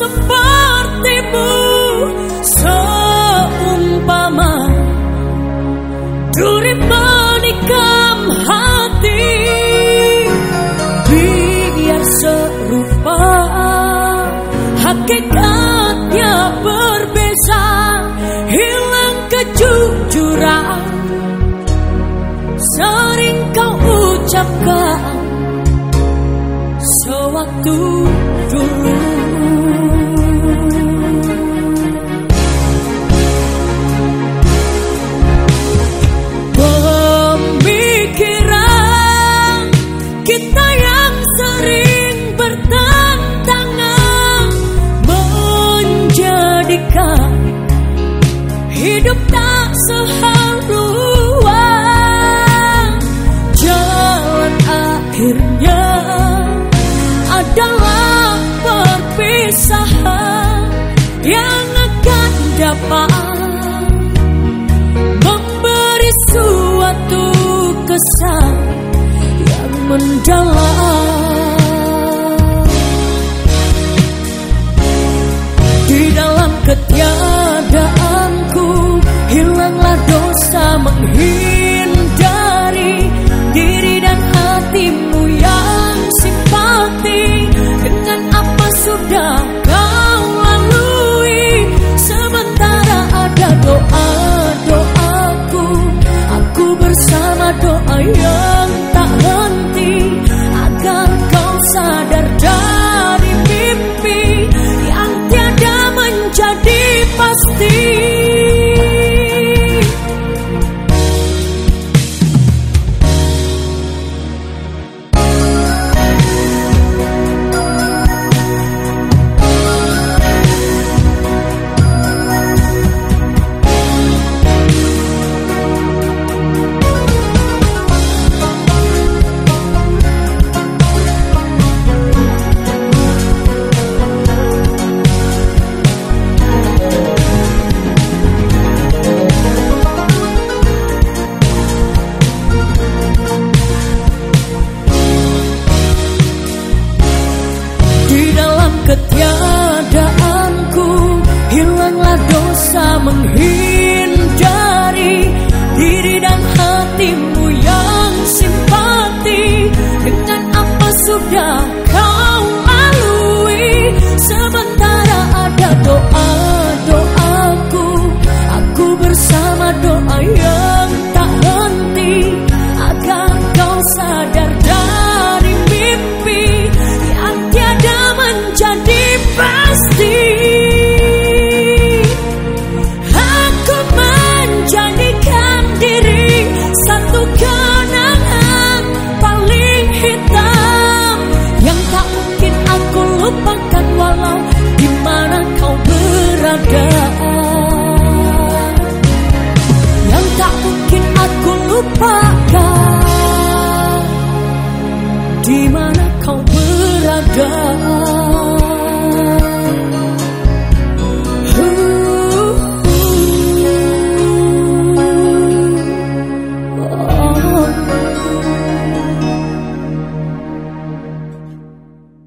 sepertimu seumpama. Duri menikam hati biar serupa. Hakikatnya berbeza hilang kejujuran. Sering kau ucapkan sewaktu dulu. Tak seharuan. Jalan akhirnya adalah perpisahan yang akan dapat memberi suatu kesan yang mendalam. Di dalam ketiadaanku just sudah kau lupakan di mana kau berada.